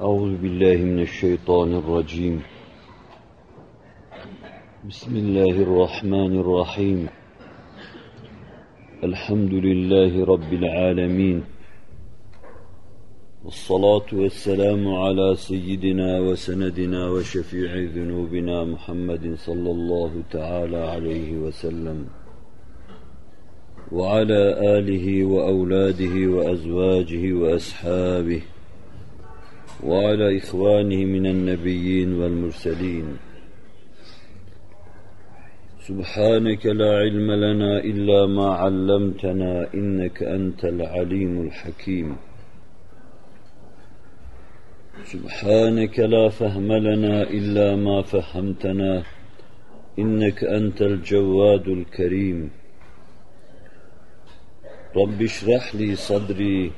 أعوذ بالله من الشيطان الرجيم. بسم الله الرحمن الرحيم. الحمد لله رب العالمين. والصلاة والسلام على سيدنا وسندنا وشفيع ذنوبنا محمد صلى الله تعالى عليه وسلم. وعلى آله وأولاده وأزواجه وأصحابه وعلى إخوانه من النبيين والمرسلين. سبحانك لا علم لنا إلا ما علمتنا إنك أنت العليم الحكيم. سبحانك لا فهم لنا إلا ما فهمتنا إنك أنت الجواد الكريم. رب اشرح لي صدري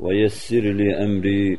ويسر لي أمري.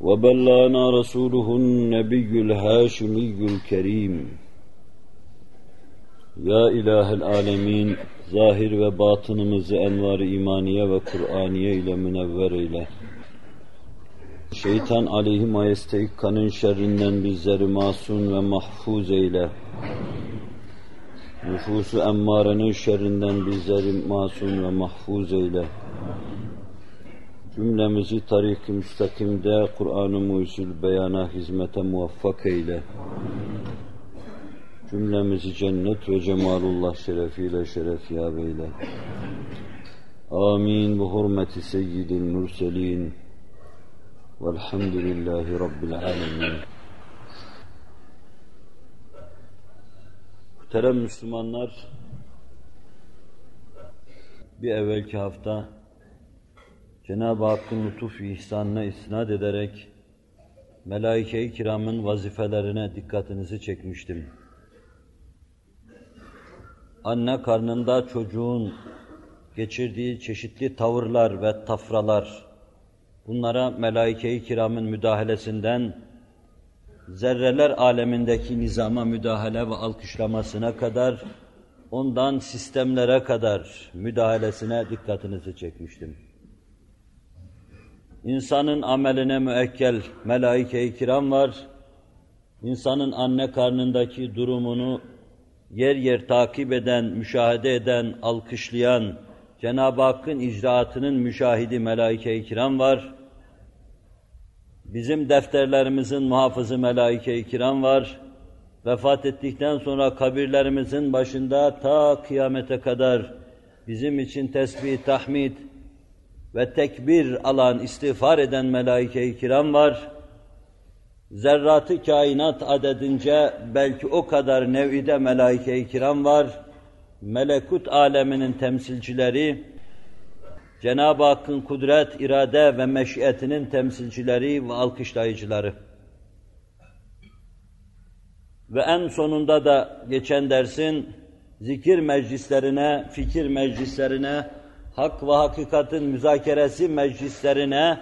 وبلغنا رسوله النبي الهاشمي الكريم Ya İlahel Alemin, zahir ve batınımızı envar-ı imaniye ve Kur'aniye ile münevver eyle. Şeytan aleyhi majesteikkanın şerrinden bizleri masum ve mahfuz eyle. Nüfusu emmarenin şerrinden bizleri masum ve mahfuz eyle. Cümlemizi tarik-i müstakimde Kur'an-ı Mucizül beyana hizmete muvaffak eyle. Cümlemizi cennet ve cemalullah şerefiyle şerefyab eyle. Amin. Bu hurmeti seyyidil mürselin. Velhamdülillahi Rabbil alemin. Muhterem Müslümanlar, bir evvelki hafta Cenab-ı Hakk'ın lütuf ihsanına isnat ederek Melaike-i Kiram'ın vazifelerine dikkatinizi çekmiştim. Anne karnında çocuğun geçirdiği çeşitli tavırlar ve tafralar, bunlara Melaike-i Kiram'ın müdahalesinden zerreler alemindeki nizama müdahale ve alkışlamasına kadar, ondan sistemlere kadar müdahalesine dikkatinizi çekmiştim. İnsanın ameline müekkel melaike-i kiram var. İnsanın anne karnındaki durumunu yer yer takip eden, müşahede eden, alkışlayan, Cenab-ı Hakk'ın icraatının müşahidi melaike-i kiram var. Bizim defterlerimizin muhafızı melaike-i kiram var. Vefat ettikten sonra kabirlerimizin başında ta kıyamete kadar bizim için tesbih, tahmid, ve tekbir alan, istiğfar eden melaike-i kiram var. Zerratı kainat adedince belki o kadar nev'ide melaike-i kiram var. Melekut aleminin temsilcileri, Cenab-ı Hakk'ın kudret, irade ve meşiyetinin temsilcileri ve alkışlayıcıları. Ve en sonunda da geçen dersin zikir meclislerine, fikir meclislerine, hak ve hakikatin müzakeresi meclislerine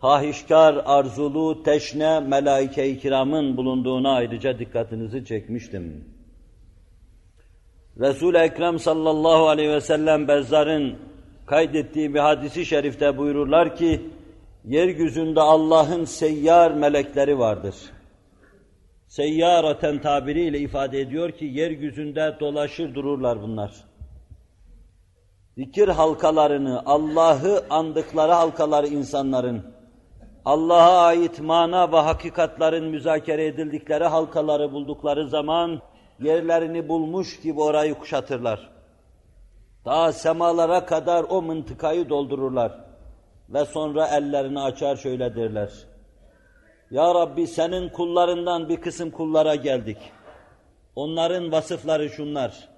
hahişkar, arzulu, teşne, melaike-i kiramın bulunduğuna ayrıca dikkatinizi çekmiştim. Resul-i Ekrem sallallahu aleyhi ve sellem Bezzar'ın kaydettiği bir hadisi şerifte buyururlar ki, yeryüzünde Allah'ın seyyar melekleri vardır. Seyyaraten tabiriyle ifade ediyor ki, yeryüzünde dolaşır dururlar bunlar zikir halkalarını, Allah'ı andıkları halkaları insanların, Allah'a ait mana ve hakikatların müzakere edildikleri halkaları buldukları zaman, yerlerini bulmuş gibi orayı kuşatırlar. Daha semalara kadar o mıntıkayı doldururlar. Ve sonra ellerini açar şöyle derler. Ya Rabbi senin kullarından bir kısım kullara geldik. Onların vasıfları şunlar.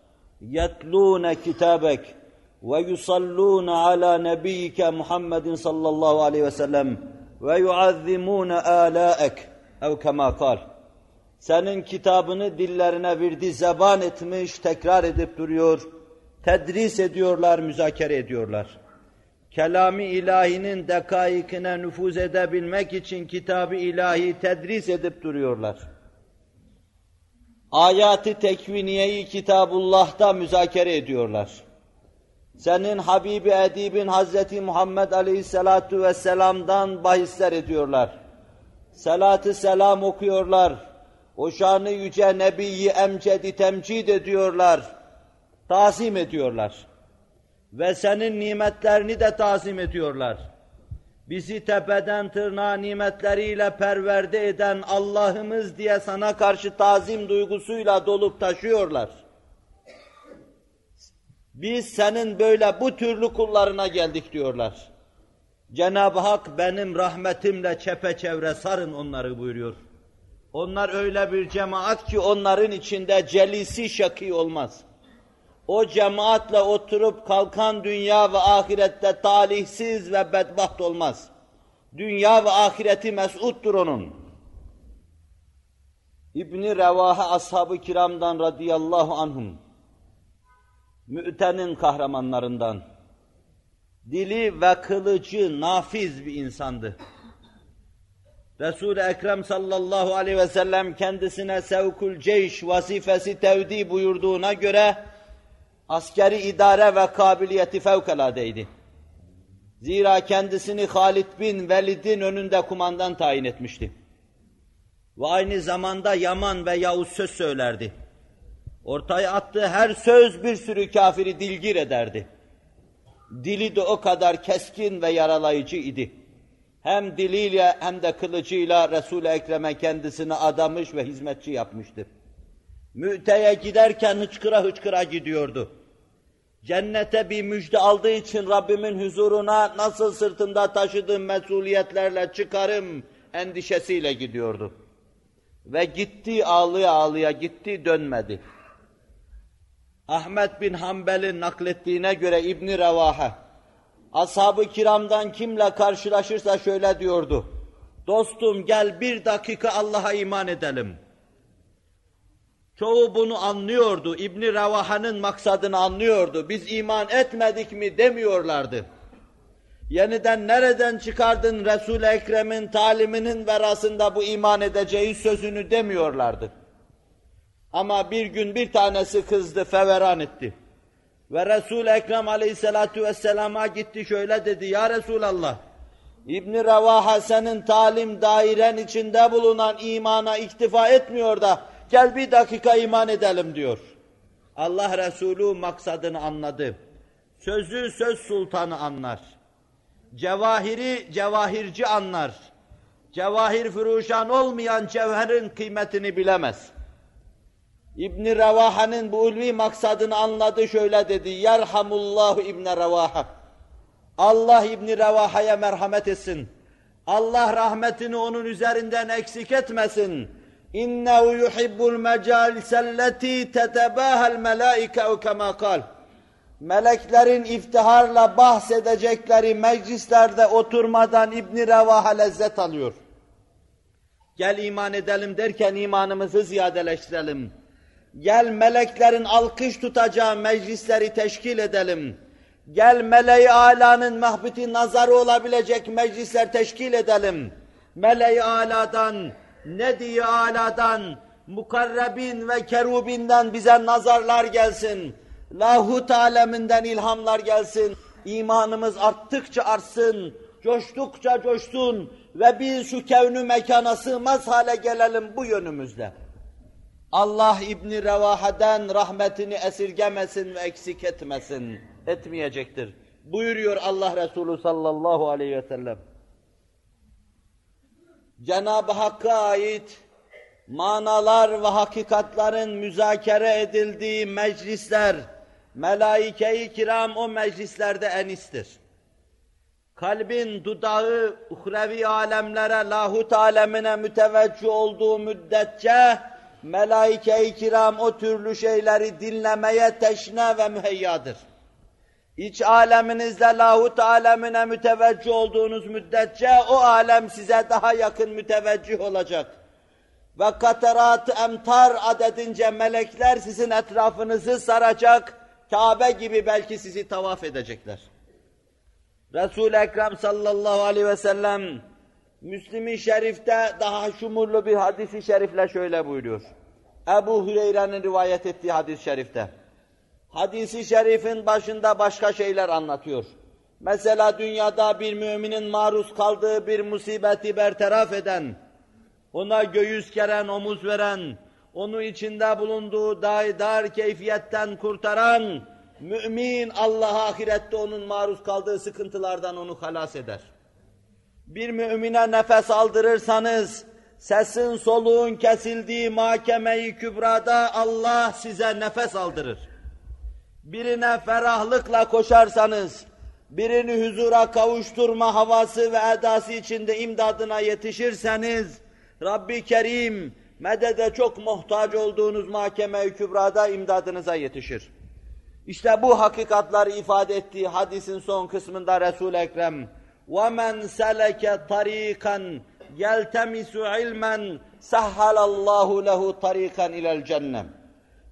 يَتْلُونَ kitabek ويصلون على نبيك محمد صلى الله عليه وسلم ويعظمون آلاءك أو كما قال senin kitabını dillerine virdi zeban etmiş, tekrar edip duruyor, tedris ediyorlar, müzakere ediyorlar. Kelami ilahinin dekaikine nüfuz edebilmek için kitabı ilahi tedris edip duruyorlar. Ayatı tekviniyeyi Kitabullah'ta müzakere ediyorlar. Senin Habibi Edibin Hazreti Muhammed Aleyhisselatu Vesselam'dan bahisler ediyorlar. Salatı selam okuyorlar. O şanı yüce Nebi'yi emcedi temcid ediyorlar. Tazim ediyorlar. Ve senin nimetlerini de tazim ediyorlar. Bizi tepeden tırnağa nimetleriyle perverde eden Allah'ımız diye sana karşı tazim duygusuyla dolup taşıyorlar. Biz senin böyle bu türlü kullarına geldik diyorlar. Cenab-ı Hak benim rahmetimle çepeçevre sarın onları buyuruyor. Onlar öyle bir cemaat ki onların içinde celisi şakî olmaz. O cemaatle oturup kalkan dünya ve ahirette talihsiz ve bedbaht olmaz. Dünya ve ahireti mes'uttur onun. İbni Revaha ashab-ı kiramdan radıyallahu anhum, mü'tenin kahramanlarından, dili ve kılıcı nafiz bir insandı. Resul-i Ekrem sallallahu aleyhi ve sellem kendisine sevkul ceyş vazifesi tevdi buyurduğuna göre askeri idare ve kabiliyeti fevkaladeydi. Zira kendisini Halid bin Velid'in önünde kumandan tayin etmişti. Ve aynı zamanda Yaman ve Yavuz söz söylerdi. Ortaya attığı her söz bir sürü kafiri dilgir ederdi. Dili de o kadar keskin ve yaralayıcı idi. Hem diliyle hem de kılıcıyla Resul-i Ekrem'e kendisini adamış ve hizmetçi yapmıştır. Mü'teye giderken hıçkıra hıçkıra gidiyordu. Cennete bir müjde aldığı için Rabbimin huzuruna nasıl sırtında taşıdığım mesuliyetlerle çıkarım endişesiyle gidiyordu. Ve gitti ağlıya ağlıya gitti dönmedi. Ahmet bin Hanbel'in naklettiğine göre İbni Revaha, ashab-ı kiramdan kimle karşılaşırsa şöyle diyordu. Dostum gel bir dakika Allah'a iman edelim. Çoğu bunu anlıyordu. İbni Revaha'nın maksadını anlıyordu. Biz iman etmedik mi demiyorlardı. Yeniden nereden çıkardın Resul-i Ekrem'in taliminin verasında bu iman edeceği sözünü demiyorlardı. Ama bir gün bir tanesi kızdı, feveran etti. Ve Resul-i Ekrem aleyhissalatu vesselama gitti şöyle dedi, Ya Resulallah, İbn-i Revaha senin talim dairen içinde bulunan imana iktifa etmiyor da, gel bir dakika iman edelim diyor. Allah Resulü maksadını anladı. Sözü söz sultanı anlar. Cevahiri cevahirci anlar. Cevahir furuşan olmayan cevherin kıymetini bilemez. İbn Revaha'nın bu ulvi maksadını anladı şöyle dedi. Yerhamullahu İbn Revaha. Allah İbn Revaha'ya merhamet etsin. Allah rahmetini onun üzerinden eksik etmesin. İnnehu yuhibbul mecaliselleti tetebahel melaike kema kal. Meleklerin iftiharla bahsedecekleri meclislerde oturmadan İbn Revaha lezzet alıyor. Gel iman edelim derken imanımızı ziyadeleştirelim. Gel meleklerin alkış tutacağı meclisleri teşkil edelim. Gel meleği alanın mahbiti nazarı olabilecek meclisler teşkil edelim. Meleği aladan, nedi aladan, mukarrebin ve kerubinden bize nazarlar gelsin. Lahut aleminden ilhamlar gelsin. İmanımız arttıkça artsın, coştukça coşsun ve biz şu kevnü mekana sığmaz hale gelelim bu yönümüzle. Allah İbni Revaha'dan rahmetini esirgemesin ve eksik etmesin, etmeyecektir. Buyuruyor Allah Resulü sallallahu aleyhi ve sellem. Cenab-ı Hakk'a ait manalar ve hakikatların müzakere edildiği meclisler, melaike-i kiram o meclislerde enistir. Kalbin dudağı uhrevi alemlere, lahut alemine müteveccih olduğu müddetçe, melaike-i kiram o türlü şeyleri dinlemeye teşne ve müheyyadır. İç aleminizde lahut alemine müteveccih olduğunuz müddetçe o alem size daha yakın müteveccih olacak. ve katerat emtar adedince melekler sizin etrafınızı saracak, Kabe gibi belki sizi tavaf edecekler. Resul-i Ekrem sallallahu aleyhi ve sellem Müslim-i Şerif'te daha şumurlu bir hadisi şerifle şöyle buyuruyor. Ebu Hüreyre'nin rivayet ettiği hadis-i şerifte. Hadisi şerifin başında başka şeyler anlatıyor. Mesela dünyada bir müminin maruz kaldığı bir musibeti bertaraf eden, ona göğüs geren, omuz veren, onu içinde bulunduğu dar keyfiyetten kurtaran, mümin Allah ahirette onun maruz kaldığı sıkıntılardan onu halas eder. Bir mümine nefes aldırırsanız, sesin soluğun kesildiği mahkemeyi kübrada Allah size nefes aldırır. Birine ferahlıkla koşarsanız, birini huzura kavuşturma havası ve edası içinde imdadına yetişirseniz, Rabbi Kerim, medede çok muhtaç olduğunuz mahkeme-i kübrada imdadınıza yetişir. İşte bu hakikatları ifade ettiği hadisin son kısmında Resul-i Ekrem وَمَنْ سَلَكَ طَر۪يقًا يَلْتَمِسُ عِلْمًا سَهَّلَ اللّٰهُ لَهُ طَر۪يقًا إِلَى الْجَنَّةِ.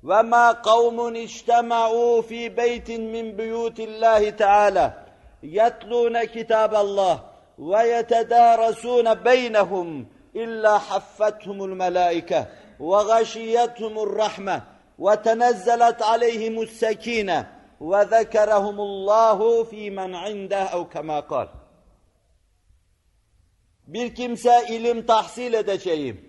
وَمَا قَوْمٌ اجْتَمَعُوا ف۪ي بَيْتٍ مِّنْ بُيُوتِ اللّٰهِ تَعَالَى يَتْلُونَ كِتَابَ اللّٰهِ وَيَتَدَارَسُونَ بَيْنَهُمْ إِلَّا حَفَّتْهُمُ الْمَلَائِكَةُ وَغَشِيَتْهُمُ الرَّحْمَةُ وَتَنَزَّلَتْ عَلَيْهِمُ السَّك۪ينَةُ وَذَكَرَهُمُ اللّٰهُ ف۪ي مَنْ عِنْدَهُ أَوْ كَمَا قَالَ. Bir kimse ilim tahsil edeceği,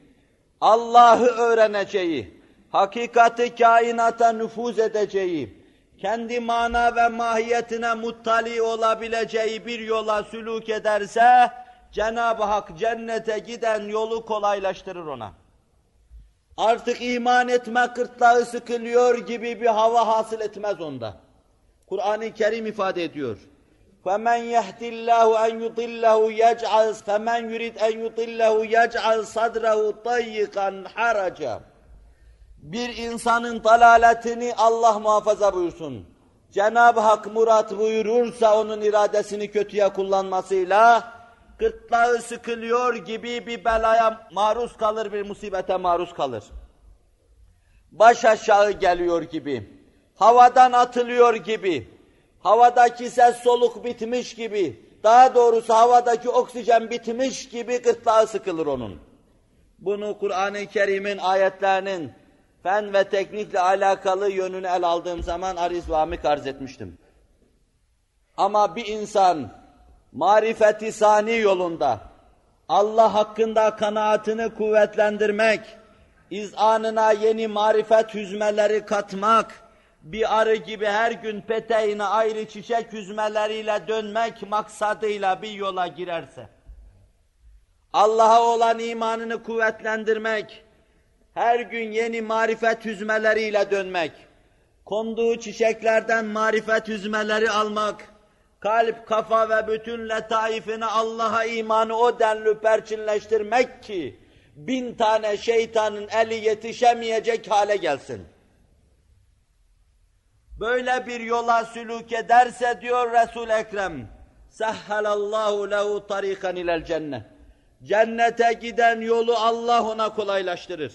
Allah'ı öğreneceği, hakikati kainata nüfuz edeceği, kendi mana ve mahiyetine muttali olabileceği bir yola sülük ederse, Cenab-ı Hak cennete giden yolu kolaylaştırır ona. Artık iman etme kırtlağı sıkılıyor gibi bir hava hasıl etmez onda. Kur'an-ı Kerim ifade ediyor. فَمَنْ يَهْدِ اللّٰهُ اَنْ يُطِلَّهُ يَجْعَلْ فَمَنْ يُرِدْ اَنْ يُطِلَّهُ يَجْعَلْ صَدْرَهُ طَيِّقًا حَرَجًا Bir insanın dalaletini Allah muhafaza buyursun. Cenab-ı Hak murat buyurursa onun iradesini kötüye kullanmasıyla gırtlağı sıkılıyor gibi bir belaya maruz kalır, bir musibete maruz kalır. Baş aşağı geliyor gibi, havadan atılıyor gibi, havadaki ses soluk bitmiş gibi, daha doğrusu havadaki oksijen bitmiş gibi gırtlağı sıkılır onun. Bunu Kur'an-ı Kerim'in ayetlerinin fen ve teknikle alakalı yönünü el aldığım zaman ariz ve amik arz etmiştim. Ama bir insan marifeti sani yolunda Allah hakkında kanaatini kuvvetlendirmek, izanına yeni marifet hüzmeleri katmak, bir arı gibi her gün peteğine ayrı çiçek hüzmeleriyle dönmek maksadıyla bir yola girerse, Allah'a olan imanını kuvvetlendirmek, her gün yeni marifet hüzmeleriyle dönmek, konduğu çiçeklerden marifet hüzmeleri almak, kalp, kafa ve bütün letaifini Allah'a imanı o denli perçinleştirmek ki, bin tane şeytanın eli yetişemeyecek hale gelsin. Böyle bir yola sülük ederse diyor Resul Ekrem, sahhalallahu lehu tarikan ilel cennet. Cennete giden yolu Allah ona kolaylaştırır.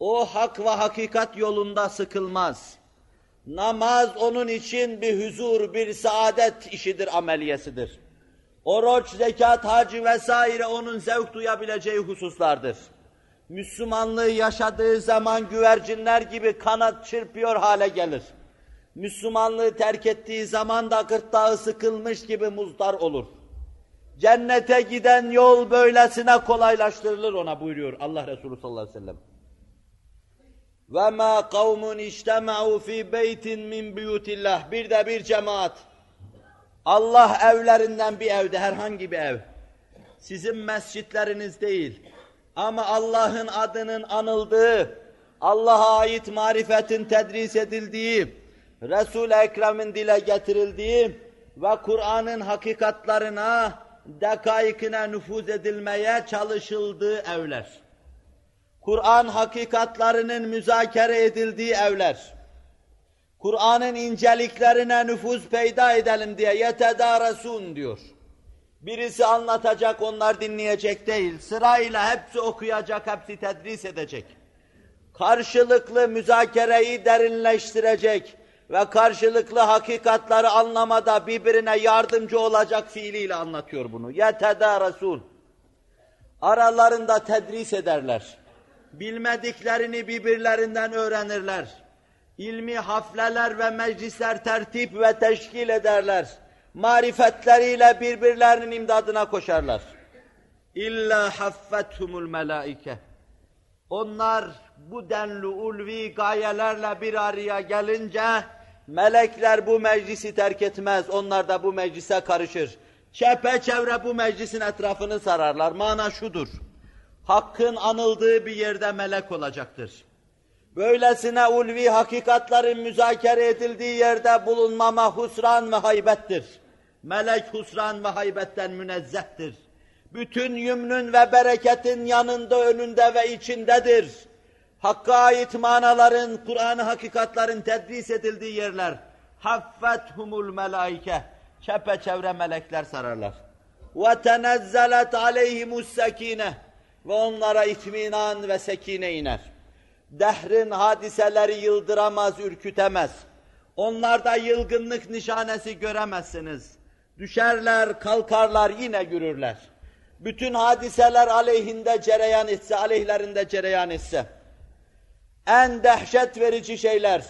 O hak ve hakikat yolunda sıkılmaz. Namaz onun için bir huzur, bir saadet işidir, ameliyesidir. Oruç, zekat, hac vesaire onun zevk duyabileceği hususlardır. Müslümanlığı yaşadığı zaman güvercinler gibi kanat çırpıyor hale gelir. Müslümanlığı terk ettiği zaman da gırtlağı sıkılmış gibi muzdar olur. Cennete giden yol böylesine kolaylaştırılır ona buyuruyor Allah Resulü sallallahu aleyhi ve sellem. وَمَا قَوْمٌ اِجْتَمَعُوا ف۪ي بَيْتٍ مِنْ بُيُوتِ اللّٰهِ Bir de bir cemaat. Allah evlerinden bir evde, herhangi bir ev. Sizin mescitleriniz değil. Ama Allah'ın adının anıldığı, Allah'a ait marifetin tedris edildiği, Resul-i Ekrem'in dile getirildiği ve Kur'an'ın hakikatlarına, dekaikine nüfuz edilmeye çalışıldığı evler. Kur'an hakikatlarının müzakere edildiği evler. Kur'an'ın inceliklerine nüfuz peyda edelim diye yetedâresûn diyor. Birisi anlatacak, onlar dinleyecek değil. Sırayla hepsi okuyacak, hepsi tedris edecek. Karşılıklı müzakereyi derinleştirecek ve karşılıklı hakikatları anlamada birbirine yardımcı olacak fiiliyle anlatıyor bunu. Resul. Aralarında tedris ederler. Bilmediklerini birbirlerinden öğrenirler. İlmi hafleler ve meclisler tertip ve teşkil ederler marifetleriyle birbirlerinin imdadına koşarlar. İlla haffethumul melaike. Onlar bu denli ulvi gayelerle bir araya gelince melekler bu meclisi terk etmez. Onlar da bu meclise karışır. Çepeçevre bu meclisin etrafını sararlar. Mana şudur. Hakkın anıldığı bir yerde melek olacaktır. Böylesine ulvi hakikatların müzakere edildiği yerde bulunmama husran ve haybettir. Melek husran ve haybetten münezzehtir. Bütün yümnün ve bereketin yanında, önünde ve içindedir. Hakka ait manaların, Kur'an-ı hakikatların tedris edildiği yerler. Haffethumul melaike. Çepeçevre melekler sararlar. Ve tenezzelet aleyhimus sekine. Ve onlara itminan ve sekine iner. Dehrin hadiseleri yıldıramaz, ürkütemez. Onlarda yılgınlık nişanesi göremezsiniz. Düşerler, kalkarlar, yine yürürler. Bütün hadiseler aleyhinde cereyan etse, aleyhlerinde cereyan etse, en dehşet verici şeyler,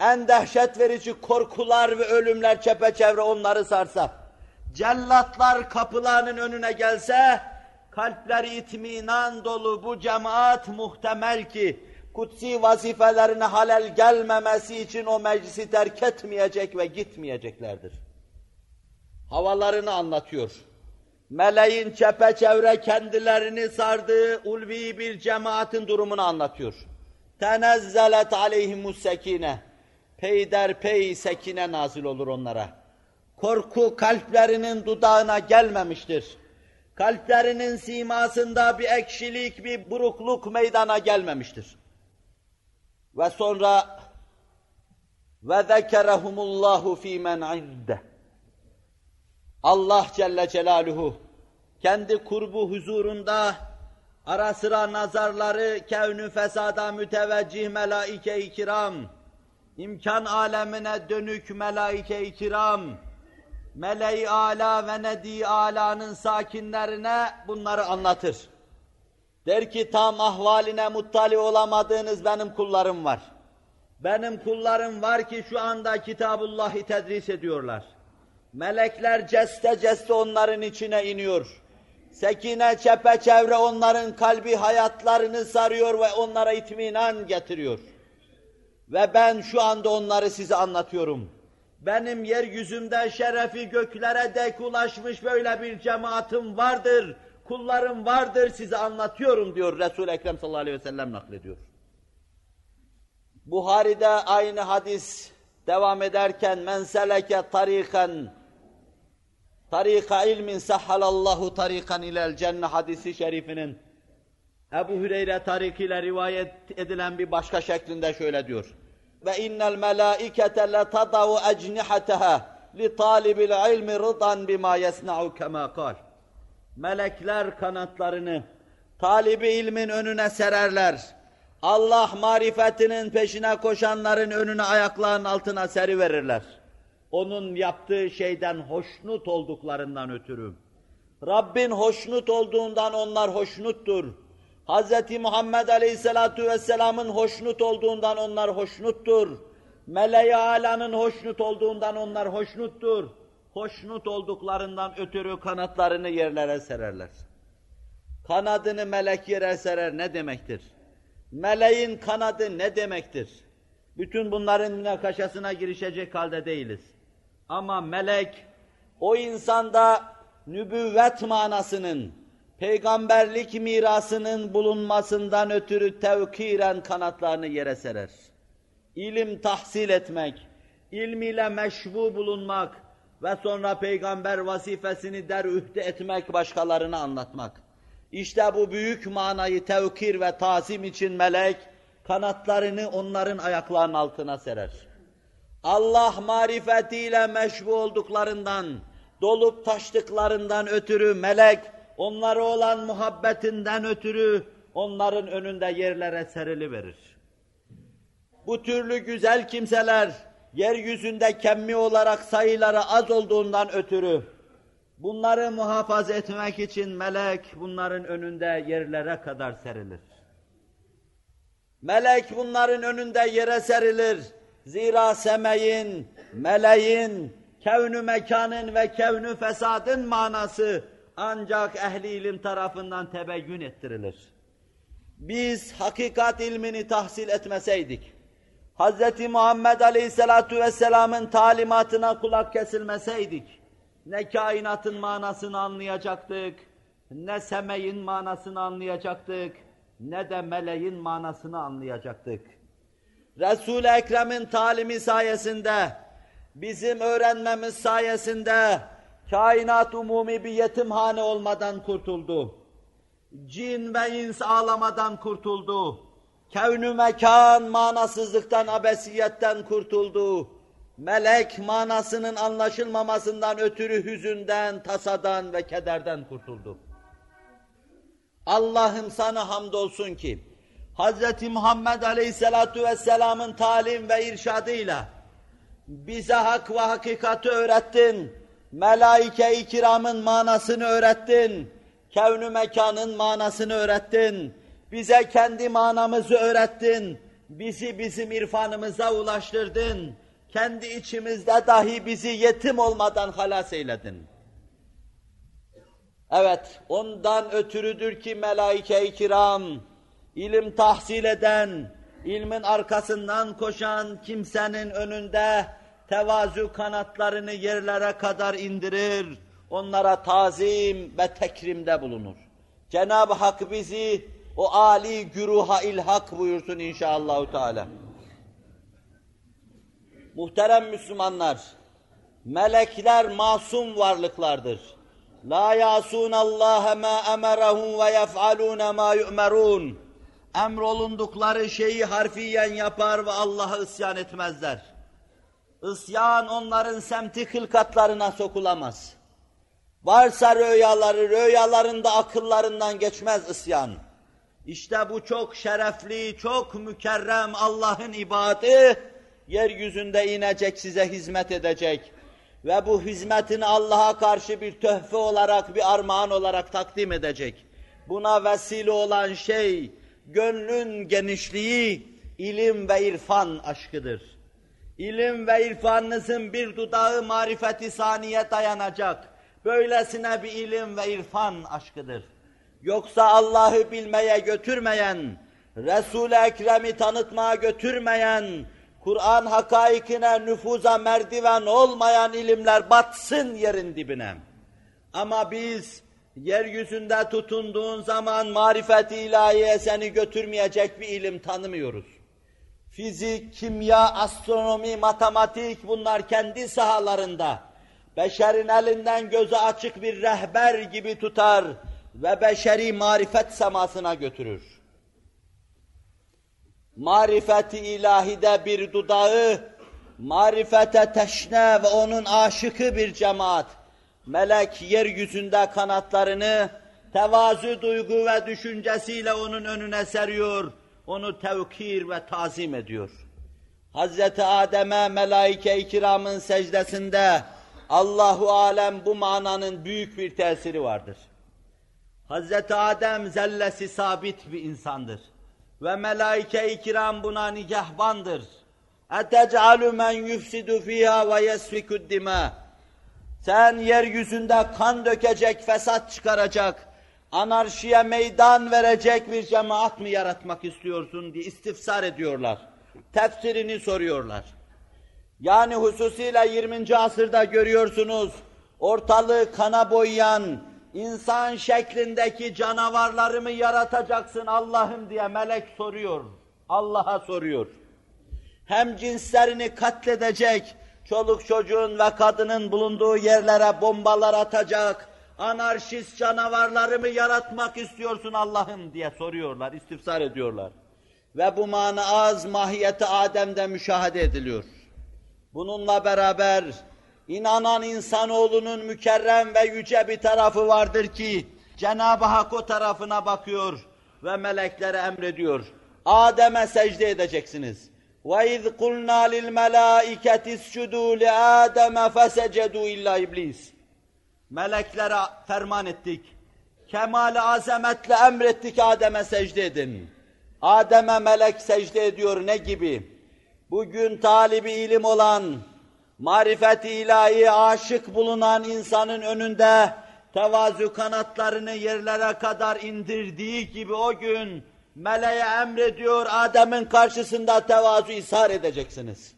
en dehşet verici korkular ve ölümler çepeçevre onları sarsa, cellatlar kapılarının önüne gelse, kalpleri itminan dolu bu cemaat muhtemel ki, kutsi vazifelerine halel gelmemesi için o meclisi terk etmeyecek ve gitmeyeceklerdir havalarını anlatıyor. Meleğin çepeçevre kendilerini sardığı ulvi bir cemaatin durumunu anlatıyor. Tenezzelet aleyhimus sekine. Peyder pey sekine nazil olur onlara. Korku kalplerinin dudağına gelmemiştir. Kalplerinin simasında bir ekşilik, bir burukluk meydana gelmemiştir. Ve sonra ve zekerehumullahu fî men indeh Allah Celle Celaluhu kendi kurbu huzurunda ara sıra nazarları kevnü fesada müteveccih melaike-i kiram, imkan alemine dönük melaike-i kiram, meleği ala ve nedi alanın sakinlerine bunları anlatır. Der ki tam ahvaline muttali olamadığınız benim kullarım var. Benim kullarım var ki şu anda Kitabullah'ı tedris ediyorlar. Melekler ceste ceste onların içine iniyor. Sekine çepeçevre onların kalbi hayatlarını sarıyor ve onlara itminan getiriyor. Ve ben şu anda onları size anlatıyorum. Benim yeryüzümde şerefi göklere dek ulaşmış böyle bir cemaatim vardır, kullarım vardır size anlatıyorum diyor Resul-i Ekrem sallallahu aleyhi ve sellem naklediyor. Buhari'de aynı hadis devam ederken men seleke tarikan Tarika ilmin sahhalallahu tarikan ilel cennet hadisi şerifinin Ebu Hüreyre tarikiyle rivayet edilen bir başka şeklinde şöyle diyor. Ve innel melaikete le tadau ecnihataha li talibil ilmi rıdan bima yesna'u kema kal. Melekler kanatlarını talibi ilmin önüne sererler. Allah marifetinin peşine koşanların önüne ayaklarının altına seri verirler onun yaptığı şeyden hoşnut olduklarından ötürü. Rabbin hoşnut olduğundan onlar hoşnuttur. Hz. Muhammed Aleyhisselatu Vesselam'ın hoşnut olduğundan onlar hoşnuttur. Meleği alanın hoşnut olduğundan onlar hoşnuttur. Hoşnut olduklarından ötürü kanatlarını yerlere sererler. Kanadını melek yere serer ne demektir? Meleğin kanadı ne demektir? Bütün bunların münakaşasına girişecek halde değiliz. Ama melek o insanda nübüvvet manasının, peygamberlik mirasının bulunmasından ötürü tevkiren kanatlarını yere serer. İlim tahsil etmek, ilmiyle meşbu bulunmak ve sonra peygamber vazifesini der ühde etmek, başkalarına anlatmak. İşte bu büyük manayı tevkir ve tazim için melek, kanatlarını onların ayaklarının altına serer. Allah marifetiyle meşbu olduklarından, dolup taştıklarından ötürü melek, onlara olan muhabbetinden ötürü onların önünde yerlere serili verir. Bu türlü güzel kimseler yeryüzünde kemmi olarak sayıları az olduğundan ötürü bunları muhafaza etmek için melek bunların önünde yerlere kadar serilir. Melek bunların önünde yere serilir. Zira semeyin, meleğin, kevnü mekanın ve kevnü fesadın manası ancak ehli ilim tarafından tebeyyün ettirilir. Biz hakikat ilmini tahsil etmeseydik, Hz. Muhammed Aleyhisselatu Vesselam'ın talimatına kulak kesilmeseydik, ne kainatın manasını anlayacaktık, ne semeyin manasını anlayacaktık, ne de meleğin manasını anlayacaktık. Resul-i Ekrem'in talimi sayesinde, bizim öğrenmemiz sayesinde kainat umumi bir yetimhane olmadan kurtuldu. Cin ve ins ağlamadan kurtuldu. Kevnü mekan manasızlıktan, abesiyetten kurtuldu. Melek manasının anlaşılmamasından ötürü hüzünden, tasadan ve kederden kurtuldu. Allah'ım sana hamdolsun ki Hz. Muhammed Aleyhisselatu Vesselam'ın talim ve irşadıyla bize hak ve hakikati öğrettin. Melaike-i kiramın manasını öğrettin. Kevnü mekanın manasını öğrettin. Bize kendi manamızı öğrettin. Bizi bizim irfanımıza ulaştırdın. Kendi içimizde dahi bizi yetim olmadan halas eyledin. Evet, ondan ötürüdür ki melaike-i kiram, ilim tahsil eden, ilmin arkasından koşan kimsenin önünde tevazu kanatlarını yerlere kadar indirir, onlara tazim ve tekrimde bulunur. Cenab-ı Hak bizi o âli güruha ilhak buyursun inşallahü teala. Muhterem Müslümanlar, melekler masum varlıklardır. La yasun Allah ma emerahum ve yef'alun ma yu'merun. Emrolundukları şeyi harfiyen yapar ve Allah'a isyan etmezler. İsyan onların semti hılkatlarına sokulamaz. Varsa rüyaları, rüyalarında akıllarından geçmez isyan. İşte bu çok şerefli, çok mükerrem Allah'ın ibadı, yeryüzünde inecek, size hizmet edecek. Ve bu hizmetini Allah'a karşı bir töhfe olarak, bir armağan olarak takdim edecek. Buna vesile olan şey, gönlün genişliği, ilim ve irfan aşkıdır. İlim ve irfanınızın bir dudağı marifeti saniye dayanacak. Böylesine bir ilim ve irfan aşkıdır. Yoksa Allah'ı bilmeye götürmeyen, Resul-i Ekrem'i tanıtmaya götürmeyen, Kur'an hakaikine nüfuza merdiven olmayan ilimler batsın yerin dibine. Ama biz yeryüzünde tutunduğun zaman marifet ilahiye seni götürmeyecek bir ilim tanımıyoruz. Fizik, kimya, astronomi, matematik bunlar kendi sahalarında beşerin elinden gözü açık bir rehber gibi tutar ve beşeri marifet semasına götürür. Marifeti ilahide bir dudağı, marifete teşne ve onun aşıkı bir cemaat, melek yeryüzünde kanatlarını tevazu duygu ve düşüncesiyle onun önüne seriyor, onu tevkir ve tazim ediyor. Hazreti Adem'e melaike-i kiramın secdesinde Allahu alem bu mananın büyük bir tesiri vardır. Hazreti Adem zellesi sabit bir insandır. Ve melaike-i kiram buna nigahbandır. اَتَجْعَلُ مَنْ يُفْسِدُ ف۪يهَا وَيَسْفِكُ الدِّمَا sen yeryüzünde kan dökecek, fesat çıkaracak, anarşiye meydan verecek bir cemaat mi yaratmak istiyorsun diye istifsar ediyorlar. Tefsirini soruyorlar. Yani hususiyle 20. asırda görüyorsunuz, ortalığı kana boyayan, insan şeklindeki canavarları mı yaratacaksın Allah'ım diye melek soruyor. Allah'a soruyor. Hem cinslerini katledecek, çoluk çocuğun ve kadının bulunduğu yerlere bombalar atacak, anarşist canavarları mı yaratmak istiyorsun Allah'ım diye soruyorlar, istifsar ediyorlar. Ve bu mana az mahiyeti Adem'de müşahede ediliyor. Bununla beraber inanan insanoğlunun mükerrem ve yüce bir tarafı vardır ki, Cenab-ı Hak o tarafına bakıyor ve meleklere emrediyor. Adem'e secde edeceksiniz. وَاِذْ قُلْنَا لِلْمَلَائِكَةِ اسْجُدُوا لِآدَمَ فَسَجَدُوا illa iblis. Meleklere ferman ettik. Kemal-i azametle emrettik Adem'e secde edin. Adem'e melek secde ediyor ne gibi? Bugün talibi ilim olan, marifet-i ilahi aşık bulunan insanın önünde tevazu kanatlarını yerlere kadar indirdiği gibi o gün meleğe emrediyor Adem'in karşısında tevazu ishar edeceksiniz.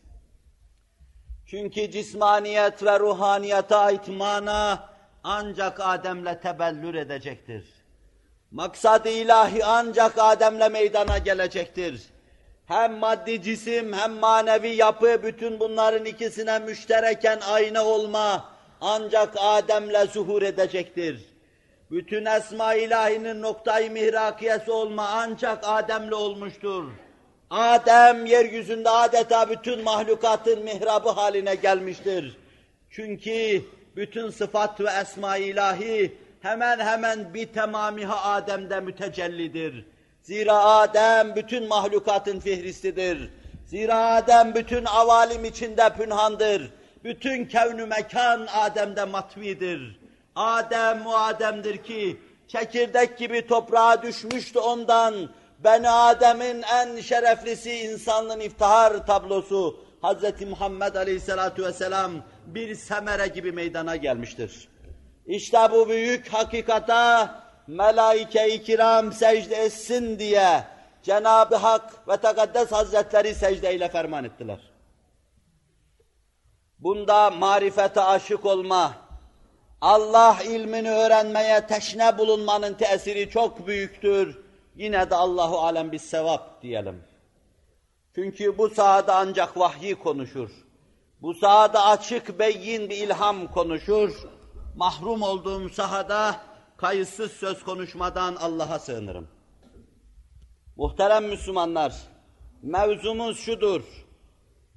Çünkü cismaniyet ve ruhaniyete ait mana ancak Adem'le tebellür edecektir. Maksad-ı ilahi ancak Adem'le meydana gelecektir. Hem maddi cisim hem manevi yapı bütün bunların ikisine müştereken ayna olma ancak Adem'le zuhur edecektir. Bütün esma ilahinin noktayı mihrakiyesi olma ancak Adem'le olmuştur. Adem yeryüzünde adeta bütün mahlukatın mihrabı haline gelmiştir. Çünkü bütün sıfat ve esma ilahi hemen hemen bir temamiha Adem'de mütecellidir. Zira Adem bütün mahlukatın fihristidir. Zira Adem bütün avalim içinde pünhandır. Bütün kevnü mekan Adem'de matvidir. Adem o Adem'dir ki çekirdek gibi toprağa düşmüştü ondan. Ben Adem'in en şereflisi insanlığın iftihar tablosu Hz. Muhammed Aleyhisselatü Vesselam bir semere gibi meydana gelmiştir. İşte bu büyük hakikata melaike-i kiram secde etsin diye Cenab-ı Hak ve Tekaddes Hazretleri secdeyle ferman ettiler. Bunda marifete aşık olma, Allah ilmini öğrenmeye teşne bulunmanın tesiri çok büyüktür. Yine de Allahu alem bir sevap diyelim. Çünkü bu sahada ancak vahyi konuşur. Bu sahada açık beyin bir ilham konuşur. Mahrum olduğum sahada kayıtsız söz konuşmadan Allah'a sığınırım. Muhterem Müslümanlar, mevzumuz şudur.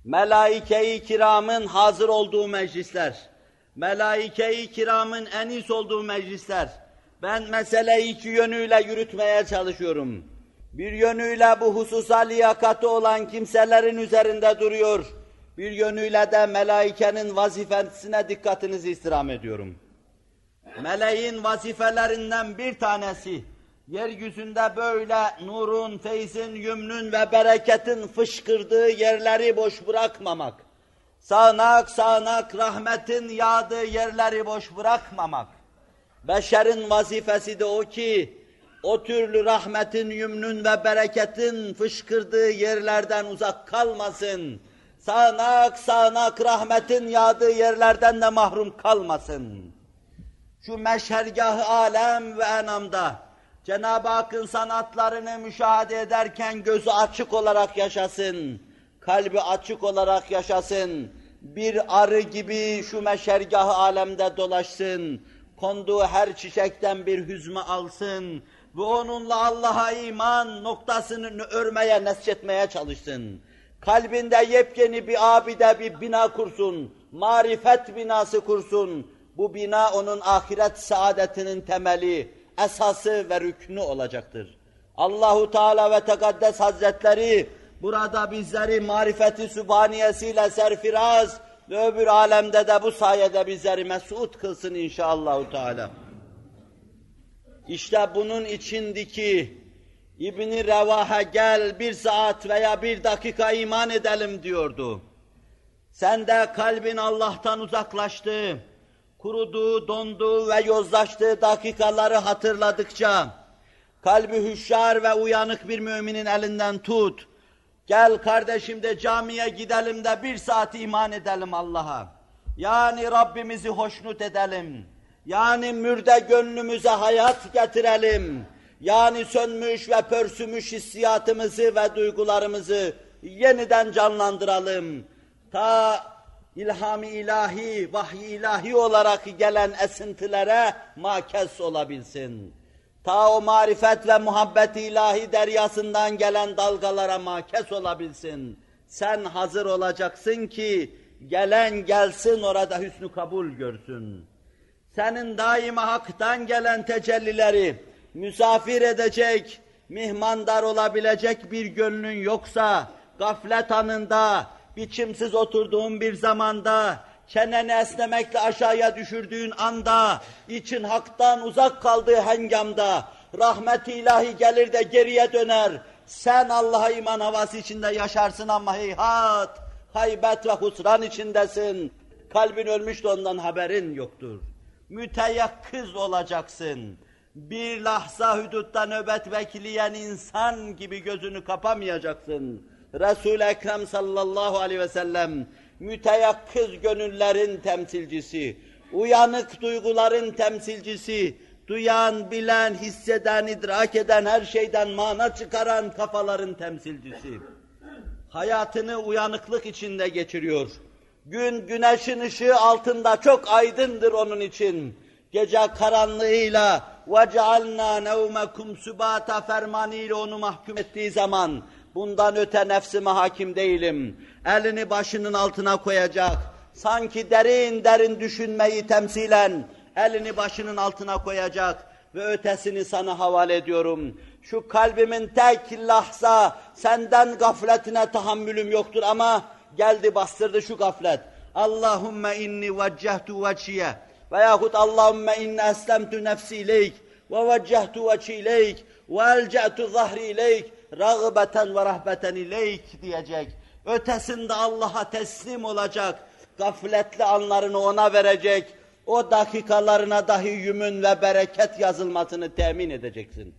Melaike-i kiramın hazır olduğu meclisler, melaike-i kiramın enis olduğu meclisler. Ben meseleyi iki yönüyle yürütmeye çalışıyorum. Bir yönüyle bu hususa liyakati olan kimselerin üzerinde duruyor. Bir yönüyle de melaikenin vazifesine dikkatinizi istirham ediyorum. Meleğin vazifelerinden bir tanesi, yeryüzünde böyle nurun, feyzin, yümnün ve bereketin fışkırdığı yerleri boş bırakmamak. Sağnak sağnak rahmetin yağdığı yerleri boş bırakmamak. Beşerin vazifesi de o ki, o türlü rahmetin, yümnün ve bereketin fışkırdığı yerlerden uzak kalmasın. Sağnak sağnak rahmetin yağdığı yerlerden de mahrum kalmasın. Şu meşhergah alem ve enamda Cenab-ı Hakk'ın sanatlarını müşahede ederken gözü açık olarak yaşasın, kalbi açık olarak yaşasın, bir arı gibi şu meşergah alemde dolaşsın, konduğu her çiçekten bir hüzme alsın ve onunla Allah'a iman noktasını örmeye, nesçetmeye çalışsın. Kalbinde yepyeni bir abide bir bina kursun, marifet binası kursun. Bu bina onun ahiret saadetinin temeli, esası ve rüknü olacaktır. Allahu Teala ve Tekaddes Hazretleri burada bizleri marifeti sübhaniyesiyle serfiraz ve öbür alemde de bu sayede bizleri mesut kılsın inşallahü teala. İşte bunun içindeki İbn-i Revahe gel bir saat veya bir dakika iman edelim diyordu. Sen de kalbin Allah'tan uzaklaştı, kuruduğu, donduğu ve yozlaştığı dakikaları hatırladıkça, kalbi hüşyar ve uyanık bir müminin elinden tut. Gel kardeşim de camiye gidelim de bir saat iman edelim Allah'a. Yani Rabbimizi hoşnut edelim. Yani mürde gönlümüze hayat getirelim. Yani sönmüş ve pörsümüş hissiyatımızı ve duygularımızı yeniden canlandıralım. Ta ilhami ilahi, vahiy ilahi olarak gelen esintilere makes olabilsin. Ta o marifet ve muhabbet ilahi deryasından gelen dalgalara makes olabilsin. Sen hazır olacaksın ki gelen gelsin orada hüsnü kabul görsün. Senin daima haktan gelen tecellileri misafir edecek, mihmandar olabilecek bir gönlün yoksa, gaflet anında, biçimsiz oturduğun bir zamanda, çeneni esnemekle aşağıya düşürdüğün anda, için haktan uzak kaldığı hengamda, rahmet ilahi gelir de geriye döner, sen Allah'a iman havası içinde yaşarsın ama heyhat, haybet ve husran içindesin. Kalbin ölmüş de ondan haberin yoktur. Müteyakkız olacaksın. Bir lahza hudutta nöbet bekleyen insan gibi gözünü kapamayacaksın. Resul-i Ekrem sallallahu aleyhi ve sellem müteyakkız gönüllerin temsilcisi, uyanık duyguların temsilcisi, duyan, bilen, hisseden, idrak eden, her şeyden mana çıkaran kafaların temsilcisi. Hayatını uyanıklık içinde geçiriyor. Gün güneşin ışığı altında çok aydındır onun için. Gece karanlığıyla وَجَعَلْنَا نَوْمَكُمْ سُبَاتَ fermanıyla onu mahkum ettiği zaman bundan öte nefsime hakim değilim. Elini başının altına koyacak. Sanki derin derin düşünmeyi temsilen elini başının altına koyacak ve ötesini sana havale ediyorum. Şu kalbimin tek lahza senden gafletine tahammülüm yoktur ama geldi bastırdı şu gaflet. Allahümme inni veccehtu veciye veyahut Allahümme inni eslemtu nefsi ileyk ve veccehtu veci ileyk ve elce'tu zahri ileyk rağbeten ve rahbeten ileyk diyecek. Ötesinde Allah'a teslim olacak, gafletli anlarını ona verecek, o dakikalarına dahi yümün ve bereket yazılmasını temin edeceksin.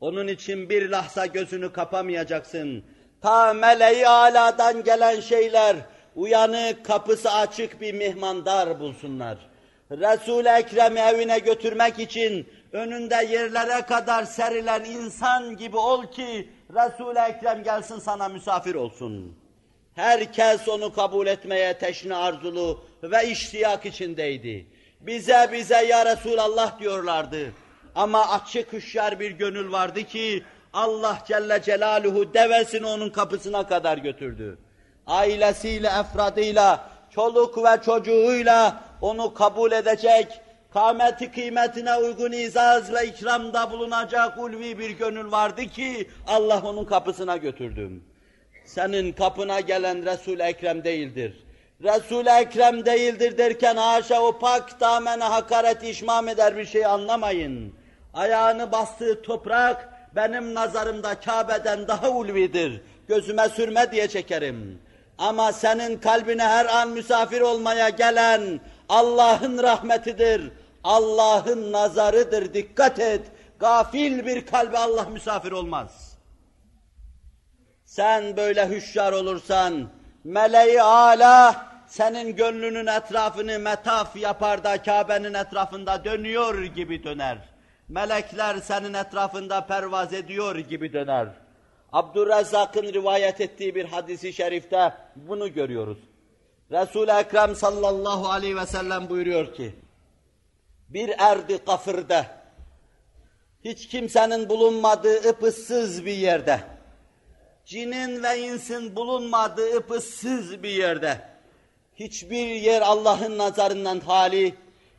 Onun için bir lahza gözünü kapamayacaksın. Ta meleği aladan gelen şeyler, uyanık, kapısı açık bir mihmandar bulsunlar. Resul-i Ekrem'i evine götürmek için önünde yerlere kadar serilen insan gibi ol ki Resul-i Ekrem gelsin sana misafir olsun. Herkes onu kabul etmeye teşne arzulu ve iştiyak içindeydi. Bize bize ya Resulallah diyorlardı. Ama açık hüşyar bir gönül vardı ki Allah Celle Celaluhu devesini onun kapısına kadar götürdü. Ailesiyle, efradıyla, çoluk ve çocuğuyla onu kabul edecek, kâmeti kıymetine uygun izaz ve ikramda bulunacak ulvi bir gönül vardı ki Allah onun kapısına götürdü. Senin kapına gelen Resul-i Ekrem değildir. Resul-i Ekrem değildir derken haşa o pak damene hakaret işmam eder bir şey anlamayın. Ayağını bastığı toprak benim nazarımda Kabe'den daha ulvidir. Gözüme sürme diye çekerim. Ama senin kalbine her an misafir olmaya gelen Allah'ın rahmetidir. Allah'ın nazarıdır. Dikkat et. Gafil bir kalbe Allah misafir olmaz. Sen böyle hüşyar olursan, meleği ala senin gönlünün etrafını metaf yapar da Kabe'nin etrafında dönüyor gibi döner. Melekler senin etrafında pervaz ediyor gibi döner. Abdurrezzak'ın rivayet ettiği bir hadisi şerifte bunu görüyoruz. Resul-i Ekrem sallallahu aleyhi ve sellem buyuruyor ki, bir erdi kafirde, hiç kimsenin bulunmadığı ıpıssız bir yerde, cinin ve insin bulunmadığı ıpıssız bir yerde, hiçbir yer Allah'ın nazarından hali,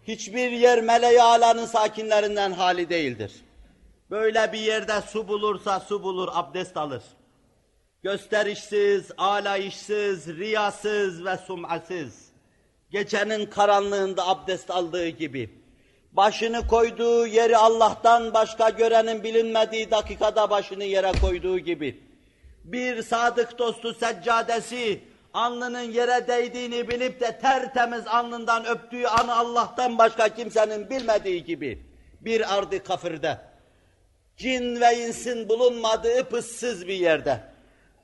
hiçbir yer meleği alanın sakinlerinden hali değildir. Böyle bir yerde su bulursa su bulur, abdest alır. Gösterişsiz, alayışsız, riyasız ve sum'asız. Gecenin karanlığında abdest aldığı gibi. Başını koyduğu yeri Allah'tan başka görenin bilinmediği dakikada başını yere koyduğu gibi. Bir sadık dostu seccadesi, alnının yere değdiğini bilip de tertemiz alnından öptüğü anı Allah'tan başka kimsenin bilmediği gibi bir ardı kafirde, cin ve insin bulunmadığı pıssız bir yerde,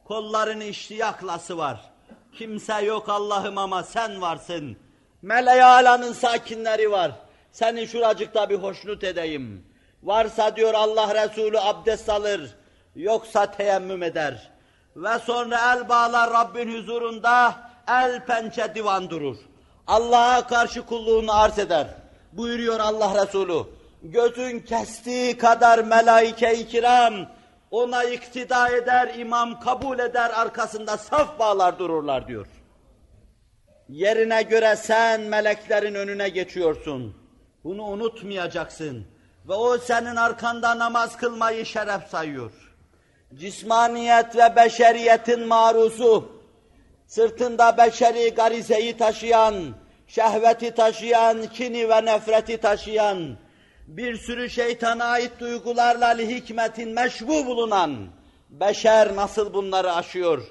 kollarını iştiyaklası var. Kimse yok Allah'ım ama sen varsın. Meleği alanın sakinleri var. Seni şuracıkta bir hoşnut edeyim. Varsa diyor Allah Resulü abdest alır, yoksa teyemmüm eder. Ve sonra el bağlar Rabbin huzurunda, el pençe divan durur. Allah'a karşı kulluğunu arz eder. Buyuruyor Allah Resulü. Gözün kestiği kadar melaike-i kiram ona iktida eder, imam kabul eder, arkasında saf bağlar dururlar diyor. Yerine göre sen meleklerin önüne geçiyorsun. Bunu unutmayacaksın. Ve o senin arkanda namaz kılmayı şeref sayıyor. Cismaniyet ve beşeriyetin maruzu, sırtında beşeri garizeyi taşıyan, şehveti taşıyan, kini ve nefreti taşıyan, bir sürü şeytana ait duygularla hikmetin meşbu bulunan beşer nasıl bunları aşıyor?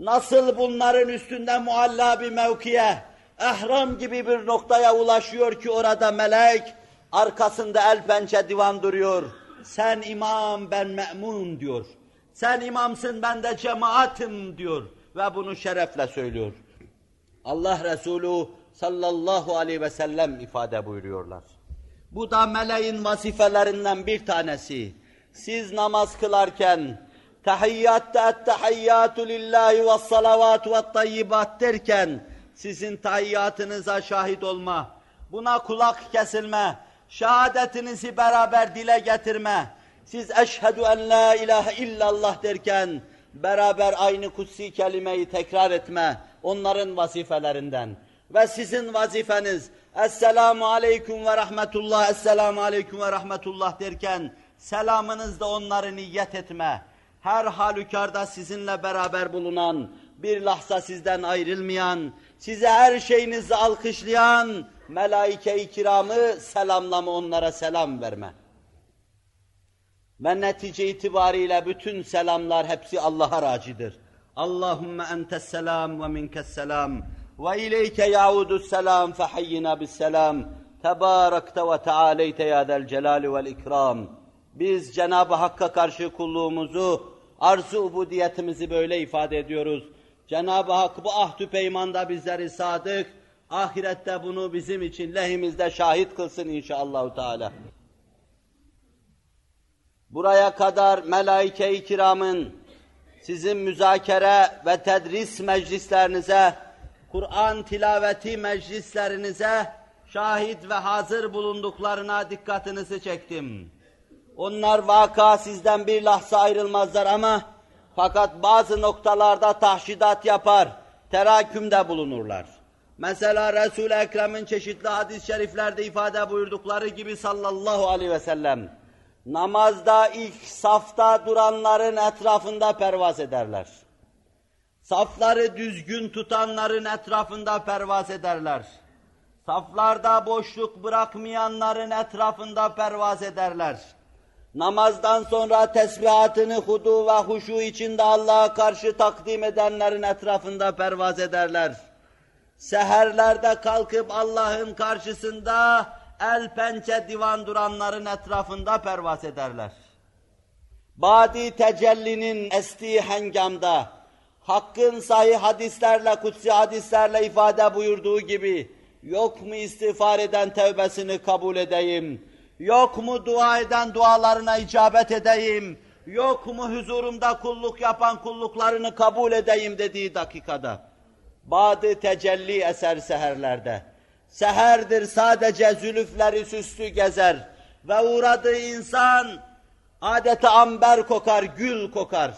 Nasıl bunların üstünde mualla bir mevkiye, ehram gibi bir noktaya ulaşıyor ki orada melek arkasında el pençe divan duruyor. Sen imam ben me'mun diyor. Sen imamsın ben de cemaatim diyor ve bunu şerefle söylüyor. Allah Resulü sallallahu aleyhi ve sellem ifade buyuruyorlar. Bu da meleğin vazifelerinden bir tanesi. Siz namaz kılarken tahiyyatta ettehiyyatü lillahi ve salavatü ve tayyibat derken sizin tahiyyatınıza şahit olma, buna kulak kesilme, şehadetinizi beraber dile getirme, siz eşhedü en la ilahe illallah derken beraber aynı kutsi kelimeyi tekrar etme, onların vazifelerinden. Ve sizin vazifeniz Esselamu Aleyküm ve Rahmetullah, Esselamu Aleyküm ve Rahmetullah derken selamınızda onları niyet etme. Her halükarda sizinle beraber bulunan, bir lahza sizden ayrılmayan, size her şeyinizi alkışlayan melaike-i kiramı selamlama onlara selam verme. Ve netice itibariyle bütün selamlar hepsi Allah'a racidir. Allahümme entes selam ve minkes selam ve ileyke yaudus selam fehayyina bis selam. Tebarekte ve tealeyte ya del celali vel ikram. Biz Cenab-ı Hakk'a karşı kulluğumuzu, arzu ubudiyetimizi böyle ifade ediyoruz. Cenab-ı Hak bu ahdü peymanda bizleri sadık, ahirette bunu bizim için lehimizde şahit kılsın inşallah Teala. Buraya kadar melaike-i kiramın sizin müzakere ve tedris meclislerinize, Kur'an tilaveti meclislerinize şahit ve hazır bulunduklarına dikkatinizi çektim. Onlar vaka sizden bir lahza ayrılmazlar ama fakat bazı noktalarda tahşidat yapar, terakümde bulunurlar. Mesela Resul-i Ekrem'in çeşitli hadis-i şeriflerde ifade buyurdukları gibi sallallahu aleyhi ve sellem, namazda ilk safta duranların etrafında pervaz ederler. Safları düzgün tutanların etrafında pervaz ederler. Saflarda boşluk bırakmayanların etrafında pervaz ederler. Namazdan sonra tesbihatını hudu ve huşu içinde Allah'a karşı takdim edenlerin etrafında pervaz ederler. Seherlerde kalkıp Allah'ın karşısında el pençe divan duranların etrafında pervaz ederler. Badi tecellinin estiği hengamda, Hakk'ın sahih hadislerle, kutsi hadislerle ifade buyurduğu gibi, yok mu istiğfar eden tevbesini kabul edeyim, yok mu dua eden dualarına icabet edeyim, yok mu huzurumda kulluk yapan kulluklarını kabul edeyim dediği dakikada. Badı tecelli eser seherlerde. Seherdir sadece zülüfleri süslü gezer ve uğradığı insan adeta amber kokar, gül kokar.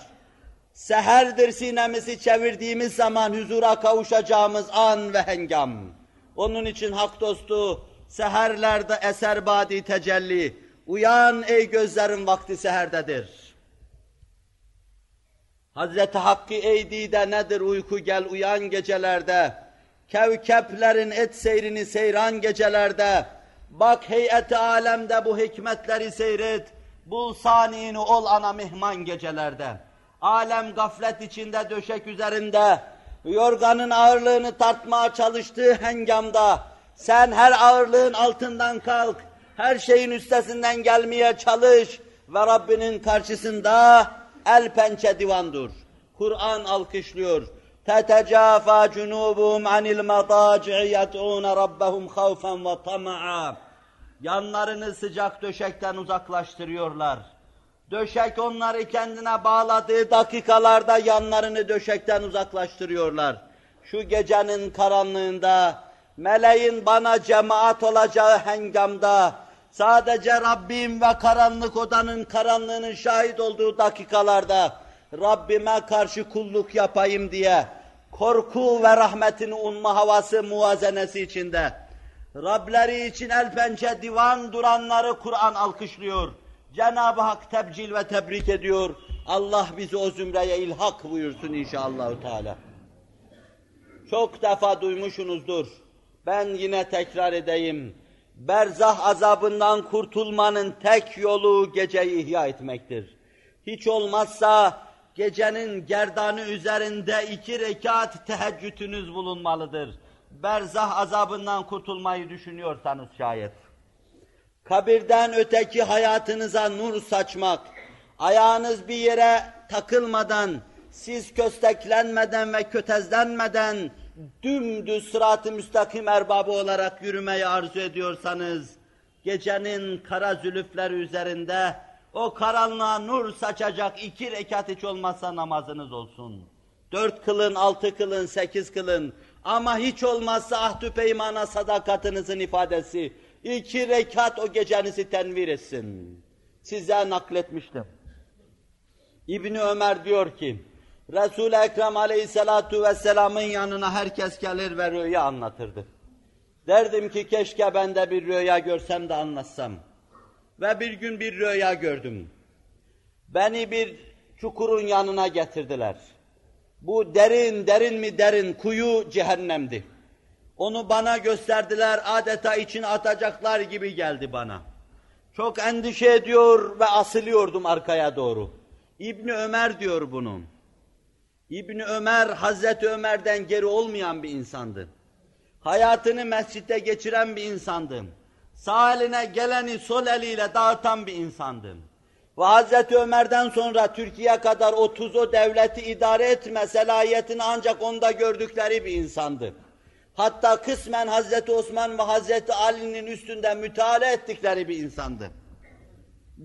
Seherdir sinemizi çevirdiğimiz zaman huzura kavuşacağımız an ve hengam. Onun için hak dostu seherlerde eser badi tecelli. Uyan ey gözlerin vakti seherdedir. Hazreti Hakkı eydide nedir uyku gel uyan gecelerde. Kevkeplerin et seyrini seyran gecelerde. Bak heyeti alemde bu hikmetleri seyret. Bul saniini ol ana mihman gecelerde. Alem gaflet içinde döşek üzerinde. Yorganın ağırlığını tartmaya çalıştığı hengamda. Sen her ağırlığın altından kalk. Her şeyin üstesinden gelmeye çalış. Ve Rabbinin karşısında el pençe divan dur. Kur'an alkışlıyor. تَتَجَافَى جُنُوبُهُمْ عَنِ الْمَضَاجِعِ يَدْعُونَ رَبَّهُمْ خَوْفًا وَطَمَعًا Yanlarını sıcak döşekten uzaklaştırıyorlar. Döşek onları kendine bağladığı dakikalarda yanlarını döşekten uzaklaştırıyorlar. Şu gecenin karanlığında, meleğin bana cemaat olacağı hengamda, sadece Rabbim ve karanlık odanın karanlığının şahit olduğu dakikalarda, Rabbime karşı kulluk yapayım diye, korku ve rahmetini umma havası muvazenesi içinde. Rableri için el pençe divan duranları Kur'an alkışlıyor. Cenab-ı Hak tebcil ve tebrik ediyor. Allah bizi o zümreye ilhak buyursun inşallah Teala. Çok defa duymuşsunuzdur. Ben yine tekrar edeyim. Berzah azabından kurtulmanın tek yolu geceyi ihya etmektir. Hiç olmazsa gecenin gerdanı üzerinde iki rekat teheccüdünüz bulunmalıdır. Berzah azabından kurtulmayı düşünüyorsanız şayet. Kabirden öteki hayatınıza nur saçmak, ayağınız bir yere takılmadan, siz kösteklenmeden ve kötezlenmeden dümdüz sırat-ı müstakim erbabı olarak yürümeyi arzu ediyorsanız, gecenin kara zülüfleri üzerinde o karanlığa nur saçacak iki rekat hiç olmazsa namazınız olsun. Dört kılın, altı kılın, sekiz kılın ama hiç olmazsa ahdü peymana sadakatinizin ifadesi. iki rekat o gecenizi tenvir etsin. Size nakletmiştim. İbni Ömer diyor ki, Resul-i Ekrem aleyhissalatu vesselamın yanına herkes gelir ve rüya anlatırdı. Derdim ki keşke ben de bir rüya görsem de anlatsam. Ve bir gün bir rüya gördüm. Beni bir çukurun yanına getirdiler. Bu derin, derin mi derin kuyu cehennemdi. Onu bana gösterdiler, adeta için atacaklar gibi geldi bana. Çok endişe ediyor ve asılıyordum arkaya doğru. İbni Ömer diyor bunu. İbni Ömer, Hazreti Ömer'den geri olmayan bir insandı. Hayatını mescitte geçiren bir insandı. Sağ eline geleni sol eliyle dağıtan bir insandı. Ve Hazreti Ömer'den sonra Türkiye kadar 30 o devleti idare etme selahiyetini ancak onda gördükleri bir insandı. Hatta kısmen Hazreti Osman ve Hazreti Ali'nin üstünde müteala ettikleri bir insandı.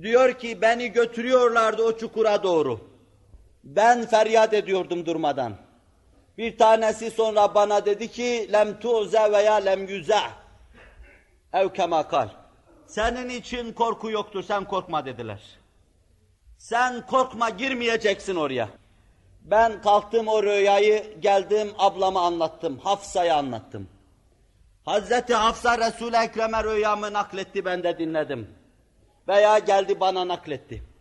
Diyor ki beni götürüyorlardı o çukura doğru. Ben feryat ediyordum durmadan. Bir tanesi sonra bana dedi ki lem tu'ze veya lem yüze ev kemakal. Senin için korku yoktur sen korkma dediler. Sen korkma girmeyeceksin oraya. Ben kalktım o rüyayı geldim ablama anlattım. Hafsa'ya anlattım. Hazreti Hafsa Resul-i Ekrem'e rüyamı nakletti ben de dinledim. Veya geldi bana nakletti.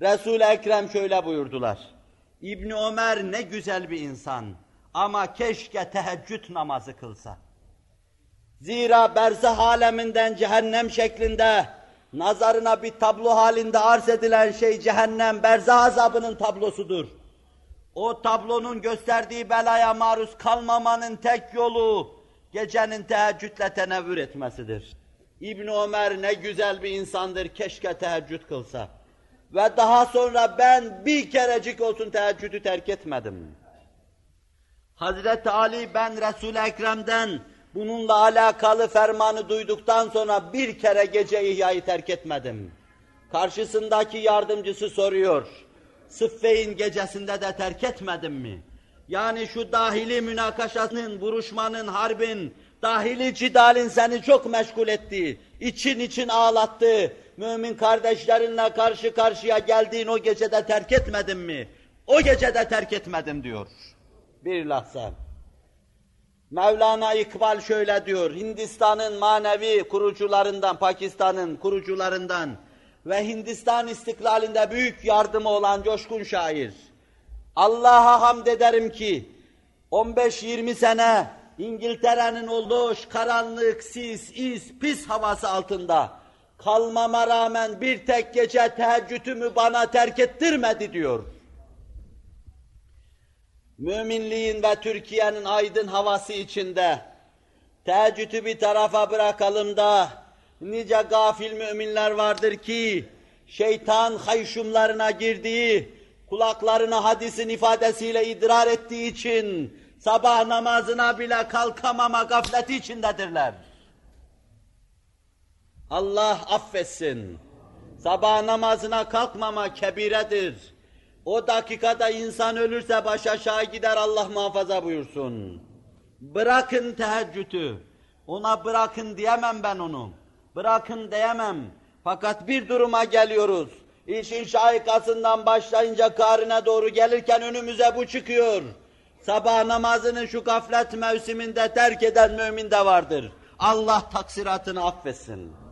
Resul-i Ekrem şöyle buyurdular. İbni Ömer ne güzel bir insan ama keşke teheccüd namazı kılsa. Zira berzah aleminden cehennem şeklinde nazarına bir tablo halinde arz edilen şey cehennem berzah azabının tablosudur. O tablonun gösterdiği belaya maruz kalmamanın tek yolu gecenin teheccüdle tenevvür etmesidir. İbn Ömer ne güzel bir insandır keşke teheccüd kılsa. Ve daha sonra ben bir kerecik olsun teheccüdü terk etmedim. Hazreti Ali ben Resul-i Ekrem'den bununla alakalı fermanı duyduktan sonra bir kere gece ihyayı terk etmedim. Karşısındaki yardımcısı soruyor. Sıffeyn gecesinde de terk etmedim mi? Yani şu dahili münakaşasının, vuruşmanın, harbin, dahili cidalin seni çok meşgul etti. için için ağlattı. Mümin kardeşlerinle karşı karşıya geldiğin o gecede terk etmedin mi? O gecede terk etmedim diyor. Bir lahza. Mevlana İkbal şöyle diyor, Hindistan'ın manevi kurucularından, Pakistan'ın kurucularından ve Hindistan istiklalinde büyük yardımı olan coşkun şair. Allah'a hamd ederim ki 15-20 sene İngiltere'nin olduğu karanlık, sis, is, pis havası altında kalmama rağmen bir tek gece teheccüdümü bana terk ettirmedi diyor. Müminliğin ve Türkiye'nin aydın havası içinde teheccüdü bir tarafa bırakalım da nice gafil müminler vardır ki şeytan hayşumlarına girdiği, kulaklarına hadisin ifadesiyle idrar ettiği için sabah namazına bile kalkamama gafleti içindedirler. Allah affetsin. Sabah namazına kalkmama kebiredir. O dakikada insan ölürse baş aşağı gider Allah muhafaza buyursun. Bırakın teheccüdü. Ona bırakın diyemem ben onu. Bırakın diyemem. Fakat bir duruma geliyoruz. İşin şahikasından başlayınca karine doğru gelirken önümüze bu çıkıyor. Sabah namazını şu gaflet mevsiminde terk eden mümin de vardır. Allah taksiratını affetsin.